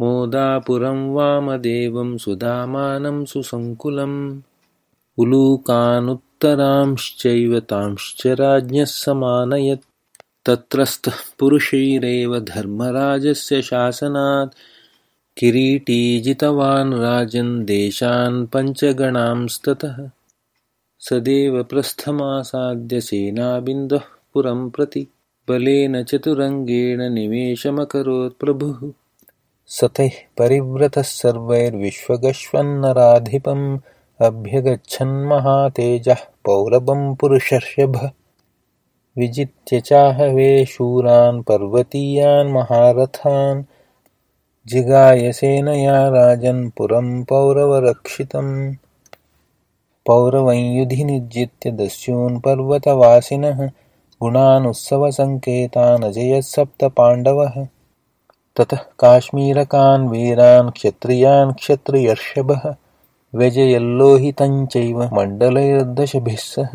मोदापुरं वामदेवं सुधामानं सुसङ्कुलम् उलूकानुत्तरांश्चैव तांश्च राज्ञः समानयत्। तत्रस्थः पुरुषैरेव धर्मराजस्य शासनात्। किरीटी जितवान् राजन् देशान् पञ्चगणांस्ततः। सदेव प्रस्थमासाद्य सेनाबिन्दुः पुरं प्रति। बलेन चतुरङ्गेण निवेशमकरोत् प्रभुः सतैः परिव्रतः सर्वैर्विश्वगश्वन्नराधिपम् अभ्यगच्छन्महातेजः पौरवं पुरुषर्षभ। विजित्य चाहवे शूरान् पर्वतीयान् महारथान्। जिगायसेनया राजन् पुरं पौरवरक्षितम्। पौरवं युधि निर्जित्य दस्यून् पर्वतवासिनः। गुणानुत्सवसङ्केतानजयत्सप्तपाण्डवः ततः काश्मीरकान् वीरान् क्षत्रियान् क्षत्रियर्षभः व्यजयल्लोहितञ्चैव मण्डलैर्दशभिः सह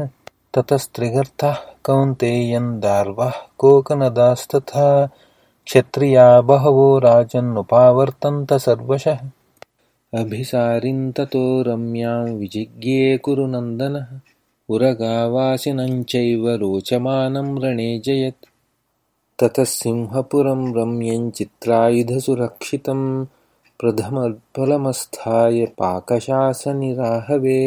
ततस्त्रिगर्ताः कौन्तेयन् दार्वाः कोकनदास्तथा क्षत्रिया बहवो राजन्नुपावर्तन्त सर्वशः। अभिसारिन्ततो रम्यां विजिज्ञे कुरुनन्दनः उरगावासिनञ्चैव रोचमानं रणे जयत् ततः सिंहपुरं रम्यञ्चित्रायुधसुरक्षितं प्रथमफलमस्थाय पाकशासनिराहवे